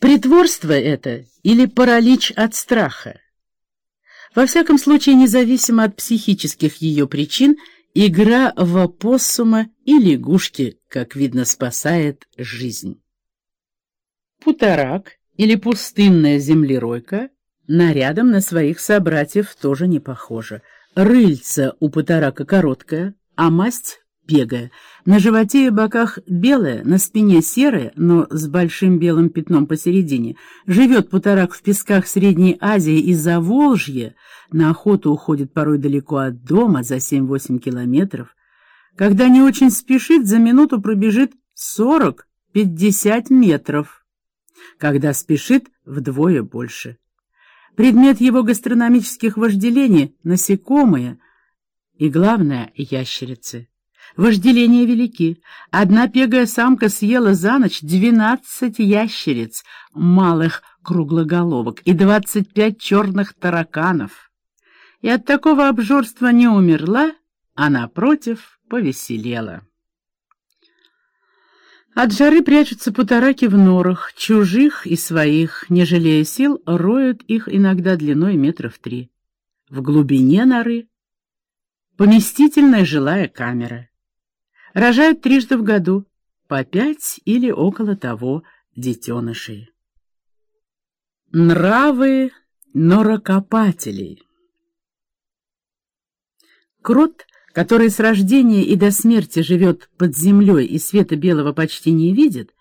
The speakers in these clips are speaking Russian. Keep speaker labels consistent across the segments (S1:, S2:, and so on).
S1: Притворство это или паралич от страха? Во всяком случае, независимо от психических ее причин, игра в опоссума и лягушки, как видно, спасает жизнь. Путарак или пустынная землеройка нарядом на своих собратьев тоже не похожа. Рыльца у путарака короткая, а масть бегая. На животе и боках белая, на спине серая, но с большим белым пятном посередине. Живет путарак в песках Средней Азии и Заволжья. На охоту уходит порой далеко от дома, за 7-8 километров. Когда не очень спешит, за минуту пробежит 40-50 метров. Когда спешит, вдвое больше. Предмет его гастрономических вожделений — насекомые и, главное, ящерицы. Вожделения велики. Одна пегая самка съела за ночь двенадцать ящериц, малых круглоголовок, и двадцать пять черных тараканов. И от такого обжорства не умерла, а, напротив, повеселела. От жары прячутся путараки в норах, чужих и своих, не жалея сил, роют их иногда длиной метров три. В глубине норы поместительная жилая камера. Рожают трижды в году, по пять или около того детенышей. Нравы норокопателей Крот, который с рождения и до смерти живет под землей и света белого почти не видит,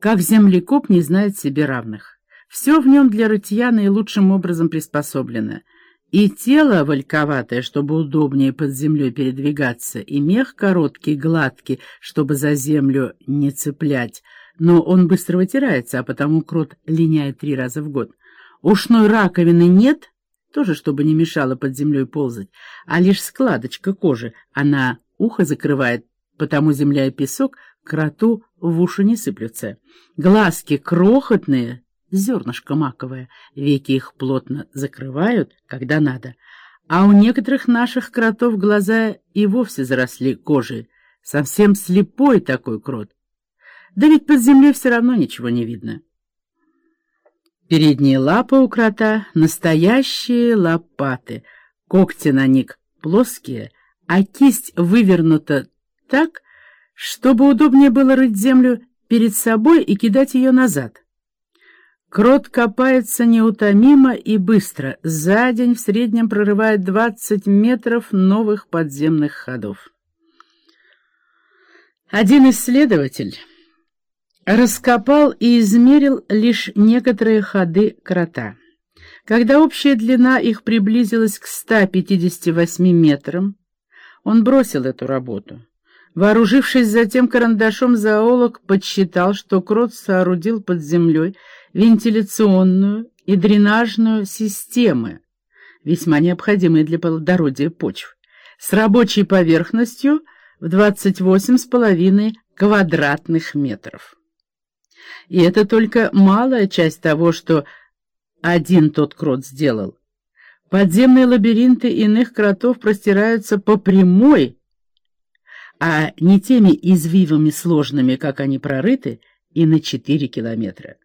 S1: как землекоп не знает себе равных. Все в нем для рытья наилучшим образом приспособлено — и тело вальковатое, чтобы удобнее под землей передвигаться, и мех короткий, гладкий, чтобы за землю не цеплять, но он быстро вытирается, а потому крот линяет три раза в год. Ушной раковины нет, тоже чтобы не мешало под землей ползать, а лишь складочка кожи, она ухо закрывает, потому земля и песок кроту в уши не сыплются. Глазки крохотные, зернышко маковое, веки их плотно закрывают, когда надо, а у некоторых наших кротов глаза и вовсе заросли кожей, совсем слепой такой крот. Да ведь под землей все равно ничего не видно. Передние лапы у крота — настоящие лопаты, когти на них плоские, а кисть вывернута так, чтобы удобнее было рыть землю перед собой и кидать ее назад. Крот копается неутомимо и быстро. За день в среднем прорывает 20 метров новых подземных ходов. Один исследователь раскопал и измерил лишь некоторые ходы крота. Когда общая длина их приблизилась к 158 метрам, он бросил эту работу. Вооружившись затем карандашом, зоолог подсчитал, что крот соорудил под землей вентиляционную и дренажную системы, весьма необходимые для плодородия почв, с рабочей поверхностью в 28,5 квадратных метров. И это только малая часть того, что один тот крот сделал. Подземные лабиринты иных кротов простираются по прямой, а не теми извивами сложными, как они прорыты, и на 4 километра.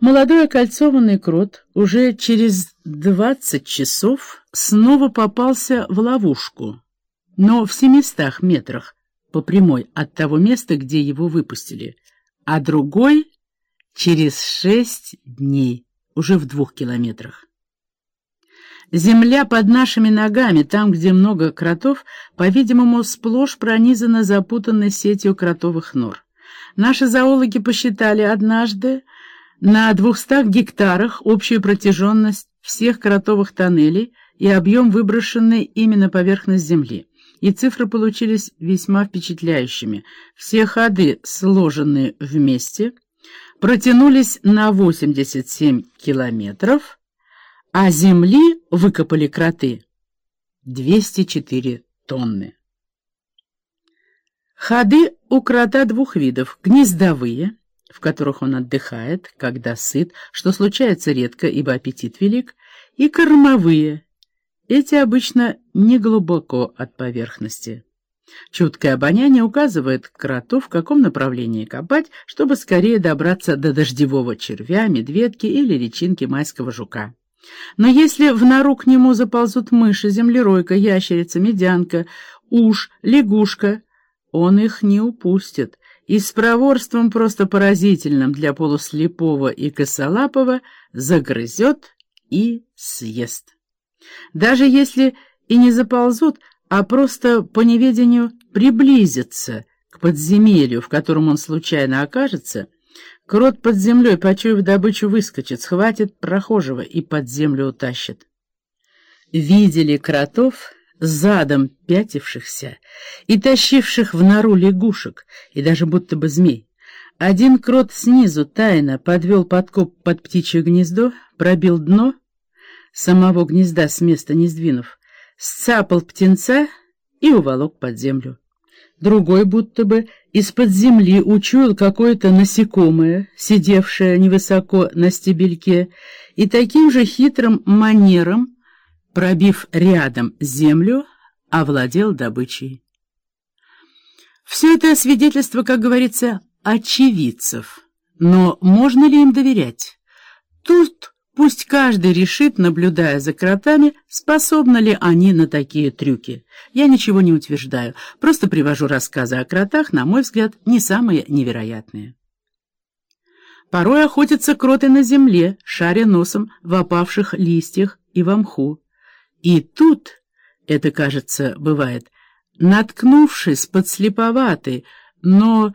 S1: Молодой окольцованный крот уже через двадцать часов снова попался в ловушку, но в семистах метрах по прямой от того места, где его выпустили, а другой через шесть дней, уже в двух километрах. Земля под нашими ногами, там, где много кротов, по-видимому, сплошь пронизана запутанной сетью кротовых нор. Наши зоологи посчитали однажды, на 200 гектарах общая протяженность всех кротовых тоннелей и объем выброшенной именно поверхность земли. И цифры получились весьма впечатляющими. Все ходы, сложенные вместе, протянулись на 87 километров, а земли выкопали кроты 204 тонны. Ходы у крота двух видов – гнездовые – в которых он отдыхает, когда сыт, что случается редко, ибо аппетит велик, и кормовые. Эти обычно не глубоко от поверхности. Чуткое обоняние указывает кроту, в каком направлении копать, чтобы скорее добраться до дождевого червя, медведки или личинки майского жука. Но если в нору к нему заползут мыши, землеройка, ящерица, медянка, уж, лягушка, он их не упустит и с проворством просто поразительным для полуслепого и косолапого загрызет и съест. Даже если и не заползут, а просто по неведению приблизятся к подземелью, в котором он случайно окажется, крот под землей, почуяв добычу, выскочит, схватит прохожего и под землю утащит. Видели кротов задом пятившихся и тащивших в нору лягушек и даже будто бы змей. Один крот снизу тайно подвел подкоп под птичье гнездо, пробил дно, самого гнезда с места не сдвинув, сцапал птенца и уволок под землю. Другой будто бы из-под земли учуял какое-то насекомое, сидевшее невысоко на стебельке, и таким же хитрым манером, пробив рядом землю, овладел добычей. Все это свидетельство, как говорится, очевидцев. Но можно ли им доверять? Тут Пусть каждый решит, наблюдая за кротами, способны ли они на такие трюки. Я ничего не утверждаю, просто привожу рассказы о кротах, на мой взгляд, не самые невероятные. Порой охотятся кроты на земле, шаря носом в опавших листьях и в мху. И тут, это, кажется, бывает, наткнувшись подслеповатый, но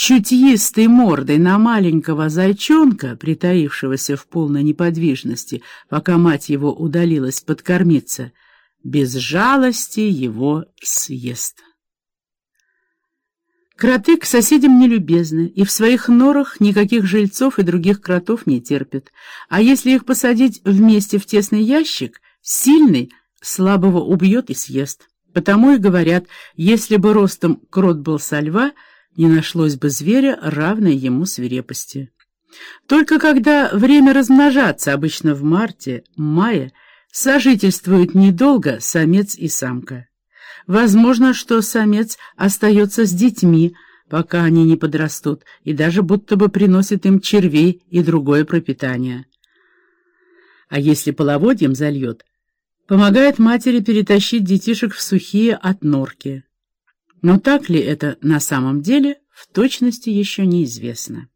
S1: чутьистой мордой на маленького зайчонка, притаившегося в полной неподвижности, пока мать его удалилась подкормиться, без жалости его съест. Кроты к соседям не любезны, и в своих норах никаких жильцов и других кротов не терпят. А если их посадить вместе в тесный ящик, сильный слабого убьет и съест. Потому и говорят, если бы ростом крот был со льва — не нашлось бы зверя, равной ему свирепости. Только когда время размножаться, обычно в марте, мае, сожительствуют недолго самец и самка. Возможно, что самец остается с детьми, пока они не подрастут, и даже будто бы приносит им червей и другое пропитание. А если половодьем зальет, помогает матери перетащить детишек в сухие от норки. Но так ли это на самом деле, в точности еще неизвестно.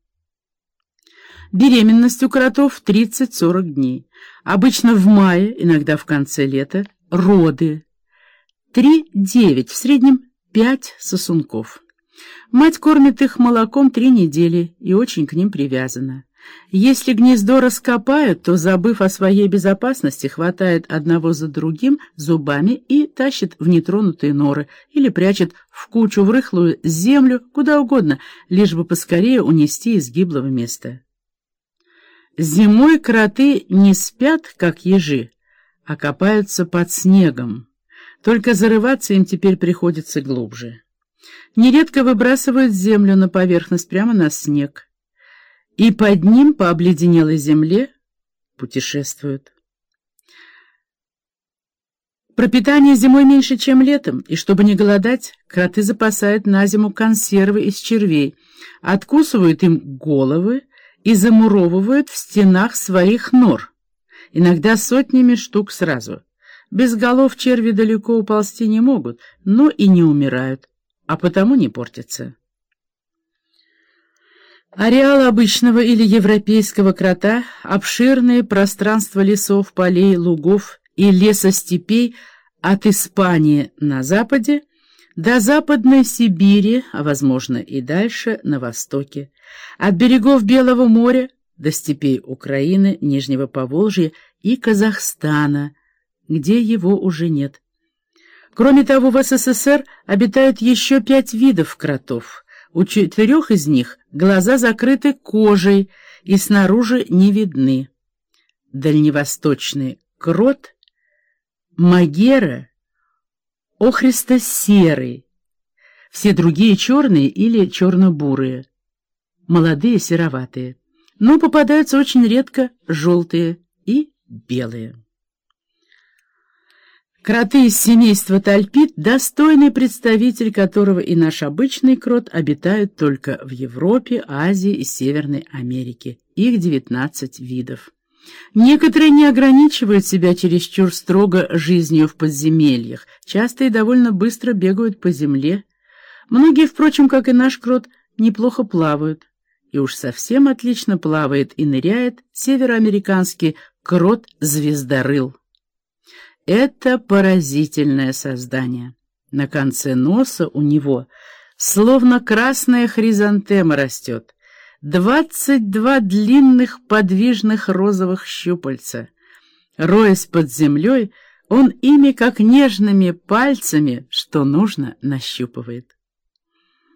S1: Беременность у кротов 30-40 дней. Обычно в мае, иногда в конце лета, роды. 3-9, в среднем 5 сосунков. Мать кормит их молоком три недели и очень к ним привязана. Если гнездо раскопают, то, забыв о своей безопасности, хватает одного за другим зубами и тащит в нетронутые норы или прячет в кучу в рыхлую землю, куда угодно, лишь бы поскорее унести из гиблого места. Зимой кроты не спят, как ежи, а копаются под снегом. Только зарываться им теперь приходится глубже. Нередко выбрасывают землю на поверхность прямо на снег и под ним по обледенелой земле путешествуют. Пропитание зимой меньше, чем летом, и чтобы не голодать, кроты запасают на зиму консервы из червей, откусывают им головы и замуровывают в стенах своих нор, иногда сотнями штук сразу. Без голов черви далеко уползти не могут, но и не умирают, а потому не портятся. Ареал обычного или европейского крота, обширные пространства лесов, полей, лугов и лесостепей от Испании на западе до Западной Сибири, а, возможно, и дальше, на востоке, от берегов Белого моря до степей Украины, Нижнего Поволжья и Казахстана, где его уже нет. Кроме того, в СССР обитают еще пять видов кротов — у четырех из них глаза закрыты кожей и снаружи не видны. Дальневосточный крот, магера, охристо-серый, все другие черные или черно-бурые, молодые сероватые, но попадаются очень редко желтые и белые. Кроты из семейства тальпит — достойный представитель которого и наш обычный крот обитают только в Европе, Азии и Северной Америке. Их 19 видов. Некоторые не ограничивают себя чересчур строго жизнью в подземельях, часто и довольно быстро бегают по земле. Многие, впрочем, как и наш крот, неплохо плавают. И уж совсем отлично плавает и ныряет североамериканский крот-звездорыл. Это поразительное создание. На конце носа у него словно красная хризантема растет. Двадцать два длинных подвижных розовых щупальца. Роясь под землей, он ими, как нежными пальцами, что нужно, нащупывает.